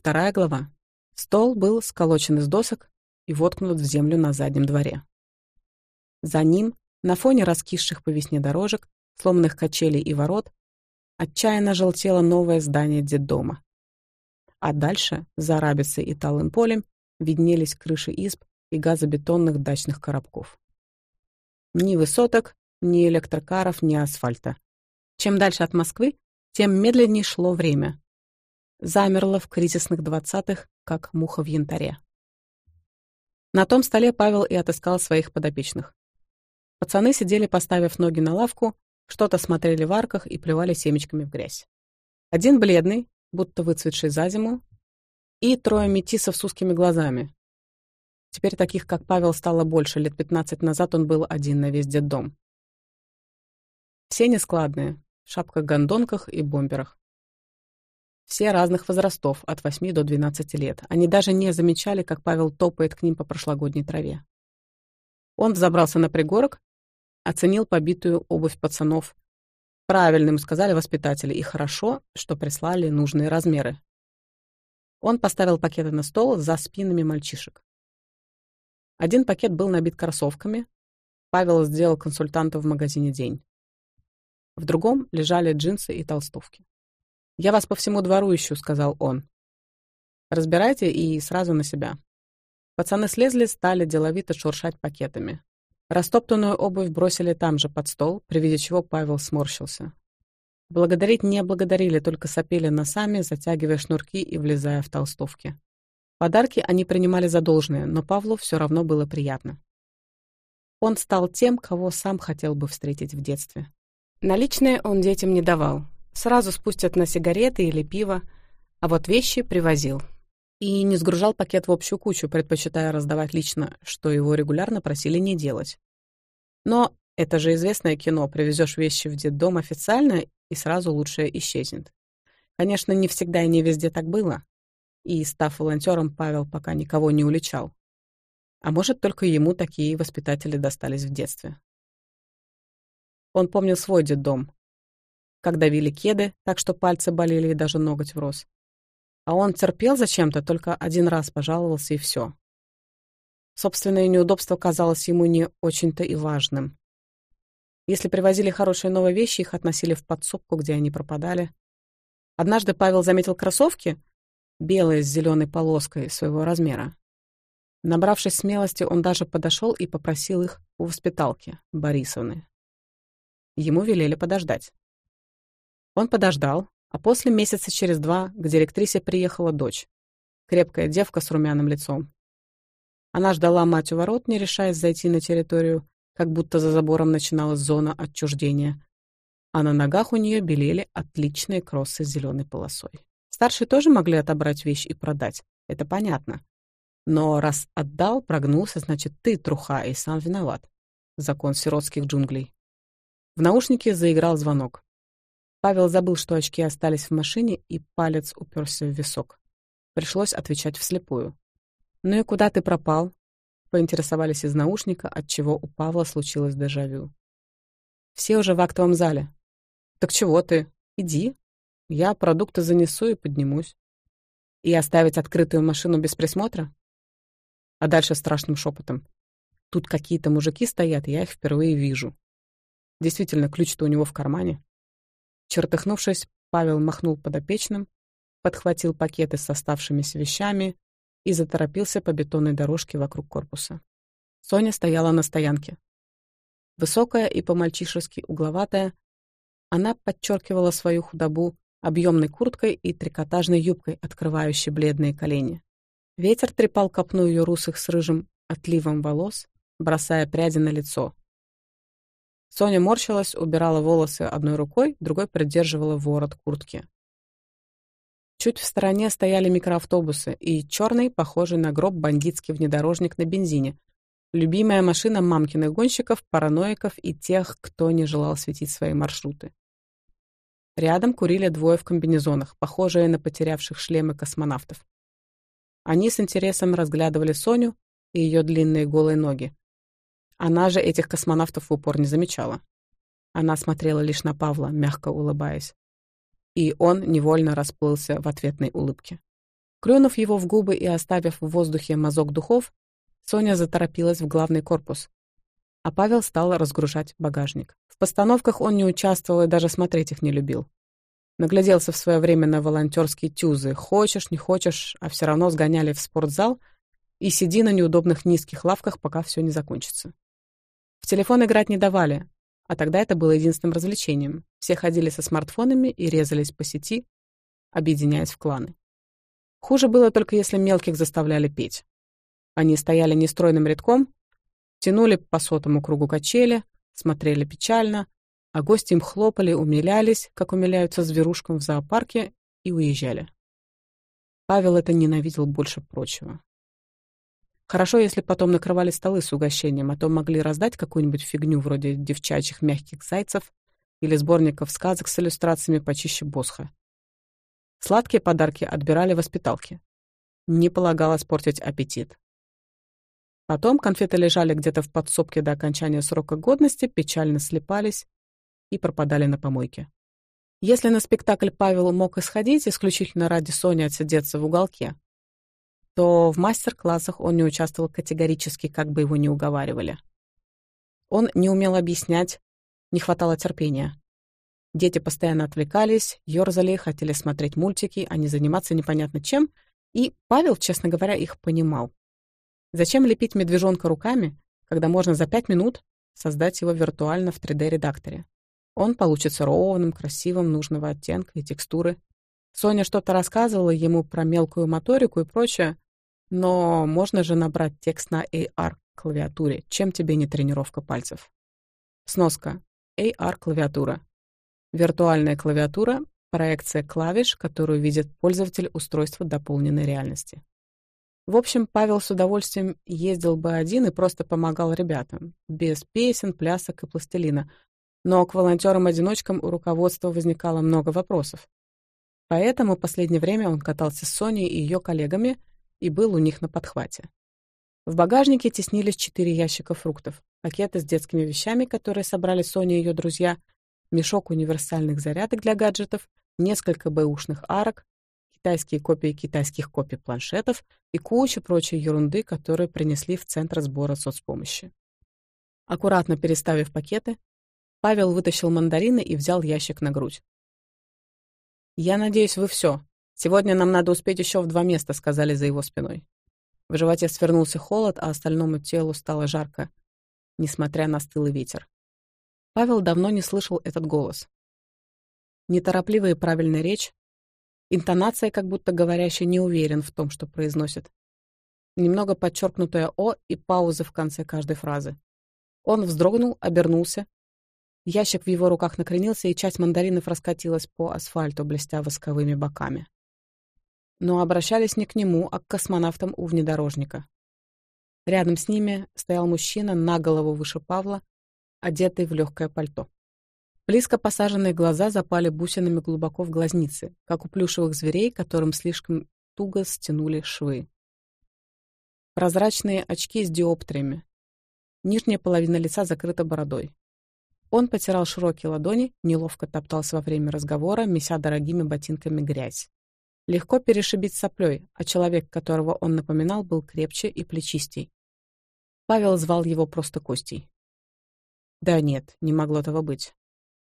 Вторая глава. Стол был сколочен из досок и воткнут в землю на заднем дворе. За ним, на фоне раскисших по весне дорожек, сломанных качелей и ворот, отчаянно желтело новое здание детдома. А дальше, за рабицей и талым полем, виднелись крыши изб и газобетонных дачных коробков. Ни высоток, ни электрокаров, ни асфальта. Чем дальше от Москвы, тем медленнее шло время, замерло в кризисных двадцатых, как муха в янтаре. На том столе Павел и отыскал своих подопечных. Пацаны сидели, поставив ноги на лавку, что-то смотрели в арках и плевали семечками в грязь. Один бледный, будто выцветший за зиму, и трое метисов с узкими глазами. Теперь таких, как Павел, стало больше, лет 15 назад он был один на весь детдом. Все нескладные, в шапках-гондонках и бомберах. Все разных возрастов, от 8 до 12 лет. Они даже не замечали, как Павел топает к ним по прошлогодней траве. Он взобрался на пригорок, оценил побитую обувь пацанов. Правильно сказали воспитатели, и хорошо, что прислали нужные размеры. Он поставил пакеты на стол за спинами мальчишек. Один пакет был набит кроссовками. Павел сделал консультанта в магазине «День». В другом лежали джинсы и толстовки. «Я вас по всему двору ищу», — сказал он. «Разбирайте и сразу на себя». Пацаны слезли, стали деловито шуршать пакетами. Растоптанную обувь бросили там же, под стол, при виде чего Павел сморщился. Благодарить не благодарили, только сопели носами, затягивая шнурки и влезая в толстовки. Подарки они принимали задолженные, но Павлу все равно было приятно. Он стал тем, кого сам хотел бы встретить в детстве. Наличные он детям не давал, сразу спустят на сигареты или пиво, а вот вещи привозил. И не сгружал пакет в общую кучу, предпочитая раздавать лично, что его регулярно просили не делать. Но это же известное кино, привезешь вещи в детдом официально, и сразу лучшее исчезнет. Конечно, не всегда и не везде так было. И, став волонтером, Павел пока никого не уличал. А может, только ему такие воспитатели достались в детстве. Он помнил свой детдом, как давили кеды, так что пальцы болели и даже ноготь врос. А он терпел зачем-то, только один раз пожаловался и все. Собственное неудобство казалось ему не очень-то и важным. Если привозили хорошие новые вещи, их относили в подсобку, где они пропадали. Однажды Павел заметил кроссовки, белые с зеленой полоской своего размера. Набравшись смелости, он даже подошел и попросил их у воспиталки Борисовны. Ему велели подождать. Он подождал, а после месяца через два к директрисе приехала дочь. Крепкая девка с румяным лицом. Она ждала мать у ворот, не решаясь зайти на территорию, как будто за забором начиналась зона отчуждения. А на ногах у нее белели отличные кроссы с зеленой полосой. Старшие тоже могли отобрать вещь и продать, это понятно. Но раз отдал, прогнулся, значит, ты труха и сам виноват. Закон сиротских джунглей. В наушнике заиграл звонок. Павел забыл, что очки остались в машине, и палец уперся в висок. Пришлось отвечать вслепую. «Ну и куда ты пропал?» Поинтересовались из наушника, отчего у Павла случилось дежавю. «Все уже в актовом зале». «Так чего ты? Иди. Я продукты занесу и поднимусь». «И оставить открытую машину без присмотра?» А дальше страшным шепотом. «Тут какие-то мужики стоят, я их впервые вижу». Действительно, ключ-то у него в кармане. Чертыхнувшись, Павел махнул подопечным, подхватил пакеты с оставшимися вещами и заторопился по бетонной дорожке вокруг корпуса. Соня стояла на стоянке. Высокая и по-мальчишески угловатая, она подчеркивала свою худобу объемной курткой и трикотажной юбкой, открывающей бледные колени. Ветер трепал копну ее русых с рыжим отливом волос, бросая пряди на лицо, Соня морщилась, убирала волосы одной рукой, другой придерживала ворот куртки. Чуть в стороне стояли микроавтобусы и черный, похожий на гроб, бандитский внедорожник на бензине. Любимая машина мамкиных гонщиков, параноиков и тех, кто не желал светить свои маршруты. Рядом курили двое в комбинезонах, похожие на потерявших шлемы космонавтов. Они с интересом разглядывали Соню и ее длинные голые ноги. Она же этих космонавтов в упор не замечала. Она смотрела лишь на Павла, мягко улыбаясь. И он невольно расплылся в ответной улыбке. Клюнув его в губы и оставив в воздухе мазок духов, Соня заторопилась в главный корпус. А Павел стал разгружать багажник. В постановках он не участвовал и даже смотреть их не любил. Нагляделся в свое время на волонтерские тюзы. Хочешь, не хочешь, а все равно сгоняли в спортзал и сиди на неудобных низких лавках, пока все не закончится. В телефон играть не давали, а тогда это было единственным развлечением. Все ходили со смартфонами и резались по сети, объединяясь в кланы. Хуже было только если мелких заставляли петь. Они стояли нестройным рядком, тянули по сотому кругу качели, смотрели печально, а гости им хлопали, умилялись, как умиляются зверушкам в зоопарке, и уезжали. Павел это ненавидел больше прочего. Хорошо, если потом накрывали столы с угощением, а то могли раздать какую-нибудь фигню вроде девчачьих мягких зайцев или сборников сказок с иллюстрациями почище босха. Сладкие подарки отбирали воспиталки. Не полагалось портить аппетит. Потом конфеты лежали где-то в подсобке до окончания срока годности, печально слепались и пропадали на помойке. Если на спектакль Павел мог исходить, исключительно ради Сони отсидеться в уголке, что в мастер-классах он не участвовал категорически, как бы его ни уговаривали. Он не умел объяснять, не хватало терпения. Дети постоянно отвлекались, ёрзали, хотели смотреть мультики, а не заниматься непонятно чем, и Павел, честно говоря, их понимал. Зачем лепить медвежонка руками, когда можно за пять минут создать его виртуально в 3D-редакторе? Он получится ровным, красивым, нужного оттенка и текстуры. Соня что-то рассказывала ему про мелкую моторику и прочее, но можно же набрать текст на AR-клавиатуре. Чем тебе не тренировка пальцев? Сноска. AR-клавиатура. Виртуальная клавиатура — проекция клавиш, которую видит пользователь устройства дополненной реальности. В общем, Павел с удовольствием ездил бы один и просто помогал ребятам, без песен, плясок и пластилина. Но к волонтерам-одиночкам у руководства возникало много вопросов. Поэтому последнее время он катался с Соней и ее коллегами — и был у них на подхвате. В багажнике теснились четыре ящика фруктов, пакеты с детскими вещами, которые собрали Соня и ее друзья, мешок универсальных зарядок для гаджетов, несколько бэушных арок, китайские копии китайских копий планшетов и куча прочей ерунды, которую принесли в Центр сбора соцпомощи. Аккуратно переставив пакеты, Павел вытащил мандарины и взял ящик на грудь. «Я надеюсь, вы все, Сегодня нам надо успеть еще в два места, сказали за его спиной. В животе свернулся холод, а остальному телу стало жарко, несмотря на стылый ветер. Павел давно не слышал этот голос. Неторопливая и правильная речь, интонация, как будто говорящий не уверен в том, что произносит. Немного подчеркнутое «о» и паузы в конце каждой фразы. Он вздрогнул, обернулся. Ящик в его руках накренился, и часть мандаринов раскатилась по асфальту, блестя восковыми боками но обращались не к нему, а к космонавтам у внедорожника. Рядом с ними стоял мужчина на голову выше Павла, одетый в легкое пальто. Близко посаженные глаза запали бусинами глубоко в глазницы, как у плюшевых зверей, которым слишком туго стянули швы. Прозрачные очки с диоптриями. Нижняя половина лица закрыта бородой. Он потирал широкие ладони, неловко топтался во время разговора, меся дорогими ботинками грязь легко перешибить соплей, а человек, которого он напоминал, был крепче и плечистей. Павел звал его просто Костей. Да нет, не могло того быть.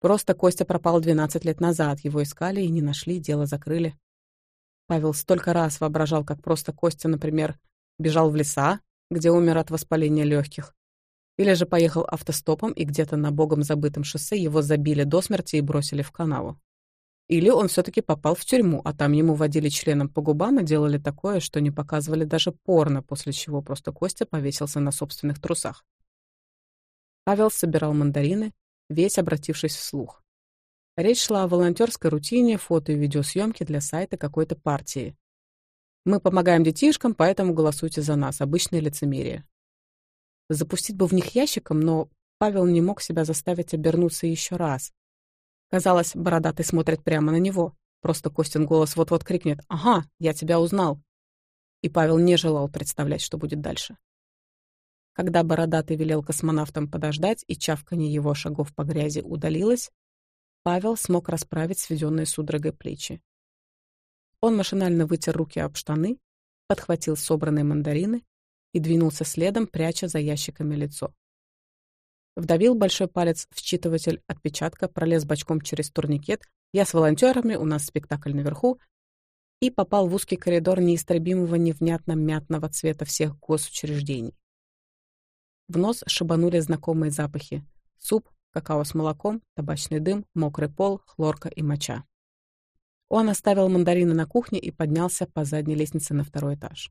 Просто Костя пропал 12 лет назад, его искали и не нашли, дело закрыли. Павел столько раз воображал, как просто Костя, например, бежал в леса, где умер от воспаления легких, или же поехал автостопом и где-то на богом забытом шоссе его забили до смерти и бросили в канаву. Или он все-таки попал в тюрьму, а там ему водили членом по губам и делали такое, что не показывали даже порно, после чего просто Костя повесился на собственных трусах. Павел собирал мандарины, весь обратившись вслух. Речь шла о волонтерской рутине, фото и видеосъемке для сайта какой-то партии. «Мы помогаем детишкам, поэтому голосуйте за нас. Обычное лицемерие». Запустить бы в них ящиком, но Павел не мог себя заставить обернуться еще раз, Казалось, бородатый смотрит прямо на него. Просто Костин голос вот-вот крикнет «Ага, я тебя узнал!» И Павел не желал представлять, что будет дальше. Когда бородатый велел космонавтам подождать, и чавканье его шагов по грязи удалилось, Павел смог расправить сведенные судорогой плечи. Он машинально вытер руки об штаны, подхватил собранные мандарины и двинулся следом, пряча за ящиками лицо вдавил большой палец в считыватель отпечатка, пролез бочком через турникет, я с волонтерами, у нас спектакль наверху, и попал в узкий коридор неистребимого невнятно-мятного цвета всех госучреждений. В нос шибанули знакомые запахи — суп, какао с молоком, табачный дым, мокрый пол, хлорка и моча. Он оставил мандарины на кухне и поднялся по задней лестнице на второй этаж.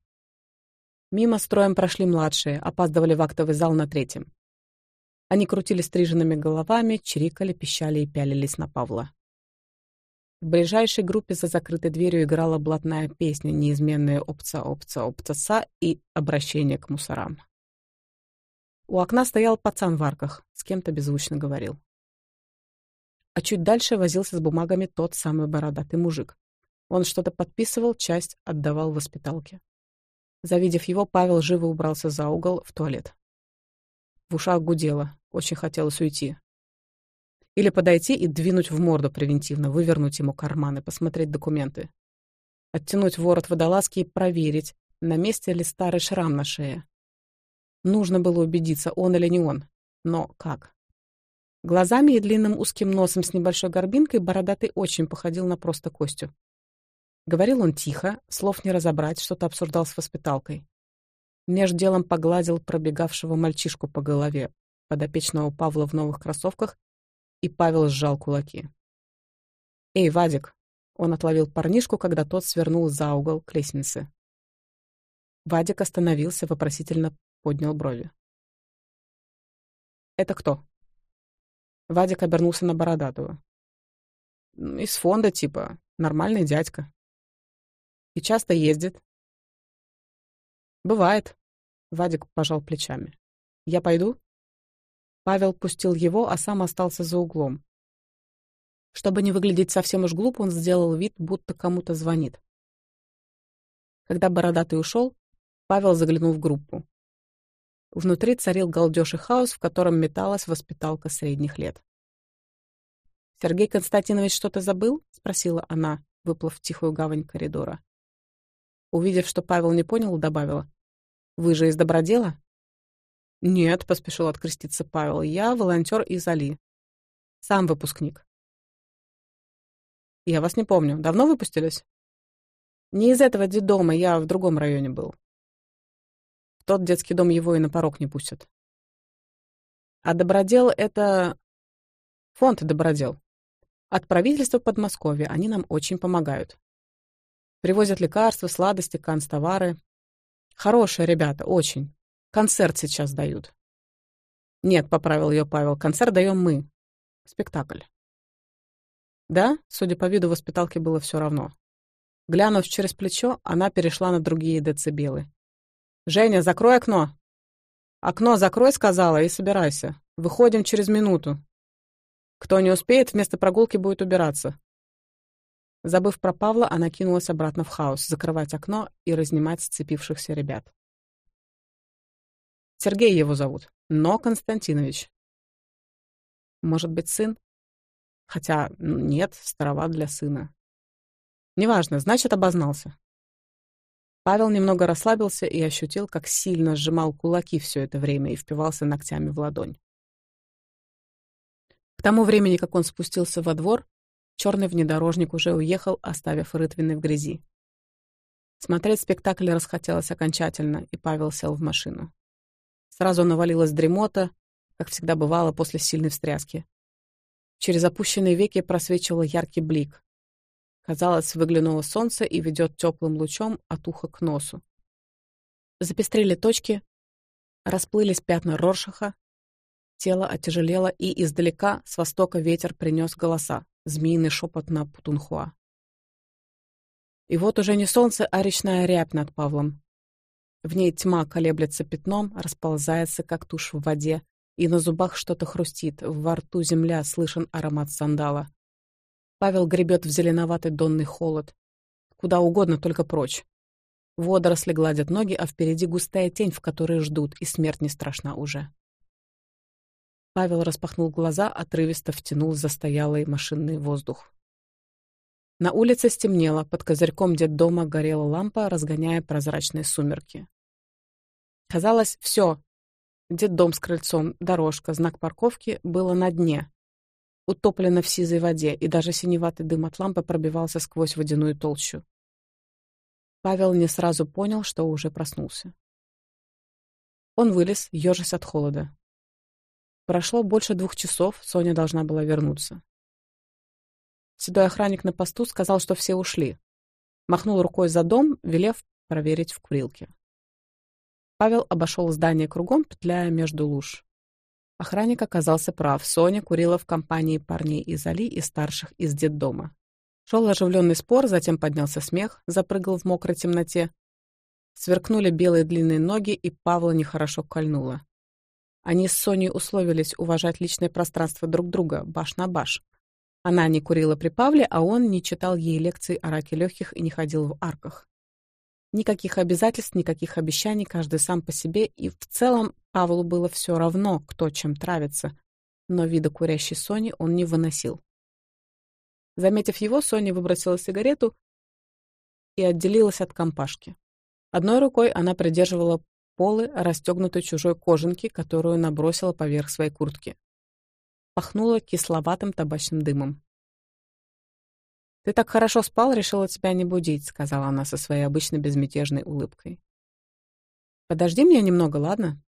Мимо строем прошли младшие, опаздывали в актовый зал на третьем. Они крутили стриженными головами, чирикали, пищали и пялились на Павла. В ближайшей группе за закрытой дверью играла блатная песня, неизменная опца-опца-опцаса и обращение к мусорам. У окна стоял пацан в арках, с кем-то беззвучно говорил. А чуть дальше возился с бумагами тот самый бородатый мужик. Он что-то подписывал, часть отдавал воспиталке. Завидев его, Павел живо убрался за угол в туалет. В ушах гудело. Очень хотелось уйти. Или подойти и двинуть в морду превентивно, вывернуть ему карманы, посмотреть документы. Оттянуть ворот водолазки и проверить, на месте ли старый шрам на шее. Нужно было убедиться, он или не он. Но как? Глазами и длинным узким носом с небольшой горбинкой бородатый очень походил на просто Костю. Говорил он тихо, слов не разобрать, что-то обсуждал с воспиталкой. Меж делом погладил пробегавшего мальчишку по голове, подопечного Павла в новых кроссовках, и Павел сжал кулаки. «Эй, Вадик!» Он отловил парнишку, когда тот свернул за угол к лестнице. Вадик остановился, вопросительно поднял брови. «Это кто?» Вадик обернулся на Бородатого. «Ну, «Из фонда типа. Нормальный дядька». «И часто ездит?» «Бывает», — Вадик пожал плечами. «Я пойду?» Павел пустил его, а сам остался за углом. Чтобы не выглядеть совсем уж глупо, он сделал вид, будто кому-то звонит. Когда бородатый ушел, Павел заглянул в группу. Внутри царил галдеж и хаос, в котором металась воспиталка средних лет. «Сергей Константинович что-то забыл?» — спросила она, выплыв в тихую гавань коридора. Увидев, что Павел не понял, добавила. «Вы же из добродела?» Нет, поспешил откреститься Павел, я волонтер из Али. Сам выпускник. Я вас не помню. Давно выпустились? Не из этого детдома, я в другом районе был. В тот детский дом его и на порог не пустят. А добродел — это... Фонд добродел. От правительства Подмосковья они нам очень помогают. Привозят лекарства, сладости, канцтовары. Хорошие ребята, очень. Концерт сейчас дают». «Нет», — поправил ее Павел, — «концерт даем мы. Спектакль». Да, судя по виду, воспиталке было все равно. Глянув через плечо, она перешла на другие децибелы. «Женя, закрой окно!» «Окно закрой», — сказала, — «и собирайся. Выходим через минуту. Кто не успеет, вместо прогулки будет убираться». Забыв про Павла, она кинулась обратно в хаос, закрывать окно и разнимать сцепившихся ребят. Сергей его зовут, но Константинович. Может быть, сын? Хотя ну, нет, староват для сына. Неважно, значит, обознался. Павел немного расслабился и ощутил, как сильно сжимал кулаки все это время и впивался ногтями в ладонь. К тому времени, как он спустился во двор, черный внедорожник уже уехал, оставив Рытвины в грязи. Смотреть спектакль расхотелось окончательно, и Павел сел в машину. Сразу навалилась дремота, как всегда бывало после сильной встряски. Через опущенные веки просвечивал яркий блик. Казалось, выглянуло солнце и ведет теплым лучом от уха к носу. Запестрили точки, расплылись пятна Роршаха, тело отяжелело, и издалека, с востока, ветер принес голоса, змеиный шепот на Путунхуа. И вот уже не солнце, а речная рябь над Павлом. В ней тьма колеблется пятном, расползается, как тушь в воде, и на зубах что-то хрустит, во рту земля слышен аромат сандала. Павел гребет в зеленоватый донный холод. Куда угодно, только прочь. Водоросли гладят ноги, а впереди густая тень, в которой ждут, и смерть не страшна уже. Павел распахнул глаза, отрывисто втянул застоялый машинный воздух. На улице стемнело, под козырьком детдома горела лампа, разгоняя прозрачные сумерки. Казалось, все. Детдом с крыльцом, дорожка, знак парковки было на дне. Утоплено в сизой воде, и даже синеватый дым от лампы пробивался сквозь водяную толщу. Павел не сразу понял, что уже проснулся. Он вылез, ежась от холода. Прошло больше двух часов, Соня должна была вернуться. Седой охранник на посту сказал, что все ушли. Махнул рукой за дом, велев проверить в курилке. Павел обошел здание кругом, петляя между луж. Охранник оказался прав. Соня курила в компании парней из Али и старших из детдома. Шел оживленный спор, затем поднялся смех, запрыгал в мокрой темноте. Сверкнули белые длинные ноги, и Павла нехорошо кольнуло. Они с Соней условились уважать личное пространство друг друга, баш на баш, она не курила при Павле, а он не читал ей лекции о раке легких и не ходил в арках. Никаких обязательств, никаких обещаний, каждый сам по себе, и в целом Павлу было все равно, кто чем травится, но вида курящей Сони он не выносил. Заметив его, Соня выбросила сигарету и отделилась от компашки. Одной рукой она придерживала полы расстегнутой чужой кожанки, которую набросила поверх своей куртки пахнуло кисловатым табачным дымом. «Ты так хорошо спал, решила тебя не будить», — сказала она со своей обычно безмятежной улыбкой. «Подожди меня немного, ладно?»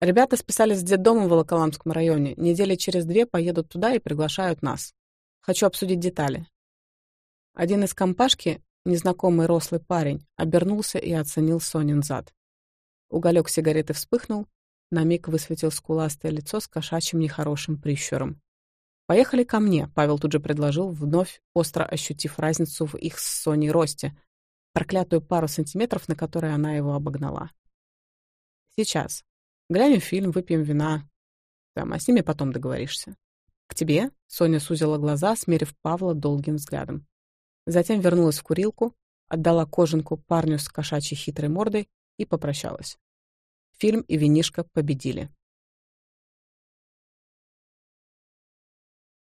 Ребята списались с детдома в Волоколамском районе. Недели через две поедут туда и приглашают нас. Хочу обсудить детали. Один из компашки, незнакомый рослый парень, обернулся и оценил Сонин зад. Уголек сигареты вспыхнул, на миг высветил скуластое лицо с кошачьим нехорошим прищуром. «Поехали ко мне», — Павел тут же предложил, вновь остро ощутив разницу в их с Соней росте, проклятую пару сантиметров, на которой она его обогнала. «Сейчас. Глянем фильм, выпьем вина. Там, а с ними потом договоришься». «К тебе?» — Соня сузила глаза, смерив Павла долгим взглядом. Затем вернулась в курилку, отдала кожанку парню с кошачьей хитрой мордой и попрощалась. Фильм и винишка победили.